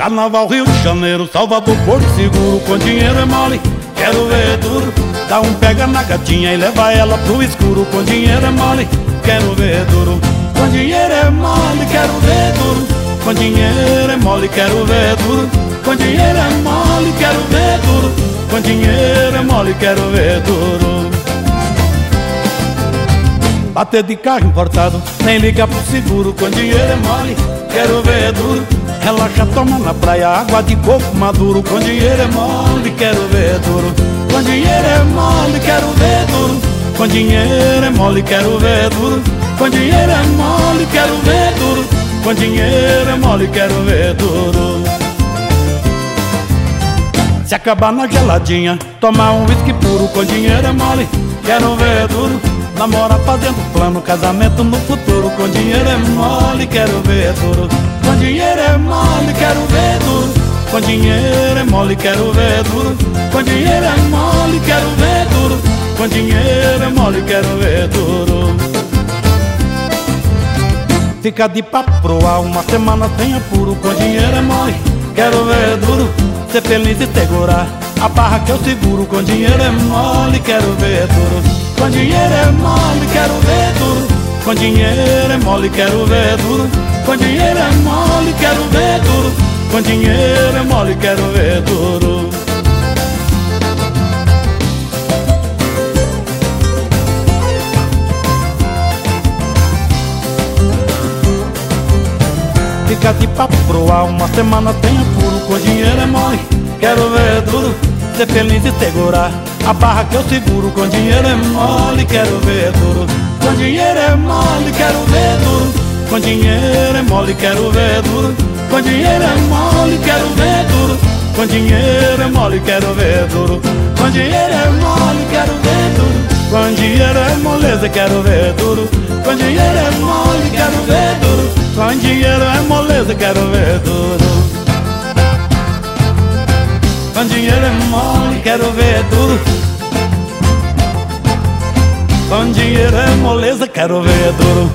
Carnaval Rio de Janeiro, Salvador, Porto Seguro Com dinheiro é mole, quero ver duro. Dá um pega na gatinha e leva ela pro escuro Com dinheiro é mole, quero ver duro. Com dinheiro é mole, quero ver duro. Com dinheiro é mole, quero ver duro. Com dinheiro é mole, quero ver duro. Com dinheiro é mole, quero ver duro. Bater de carro importado, nem liga pro seguro Com dinheiro é mole, quero ver duro Relaxa, toma na praia, água de coco maduro. Com dinheiro é mole, quero ver duro. Com dinheiro é mole, quero ver duro. Com dinheiro é mole, quero ver duro. Com dinheiro é mole, quero ver duro. Com dinheiro é mole, quero ver duro. Se acabar na geladinha, tomar um whisky puro. Com dinheiro é mole, quero ver duro. Namora fazendo plano, casamento no futuro. Com dinheiro é mole, quero ver duro dinheiro é mole, quero ver duro. Com dinheiro é mole, quero ver duro. Com dinheiro é mole, quero ver duro. Com dinheiro é mole, quero ver duro. Fica de papo proa, uma semana sem apuro. Com dinheiro é mole, quero ver duro. Ser feliz e segurar a barra que eu seguro. Com dinheiro é mole, quero ver duro. Com dinheiro é mole, quero ver duro. Com dinheiro é mole, quero ver duro. Com dinheiro é mole, quero ver duro. Com dinheiro é mole, quero ver duro. Fica de papo proa, uma semana tem apuro. Com dinheiro é mole, quero ver duro. Ser feliz e segurar a barra que eu seguro com dinheiro é mole, quero ver duro. Com dinheiro é mole, quero ver duro. Com dinheiro é mole, quero ver duro. Com dinheiro é mole, quero ver duro. Com dinheiro é mole, quero ver duro. Com dinheiro é mole, quero ver duro. Com dinheiro é moleza, quero ver duro. Com dinheiro é mole, quero ver duro. Com dinheiro é moleza, quero ver duro. Com dinheiro é mole, quero ver duro Com dinheiro é moleza, quero ver duro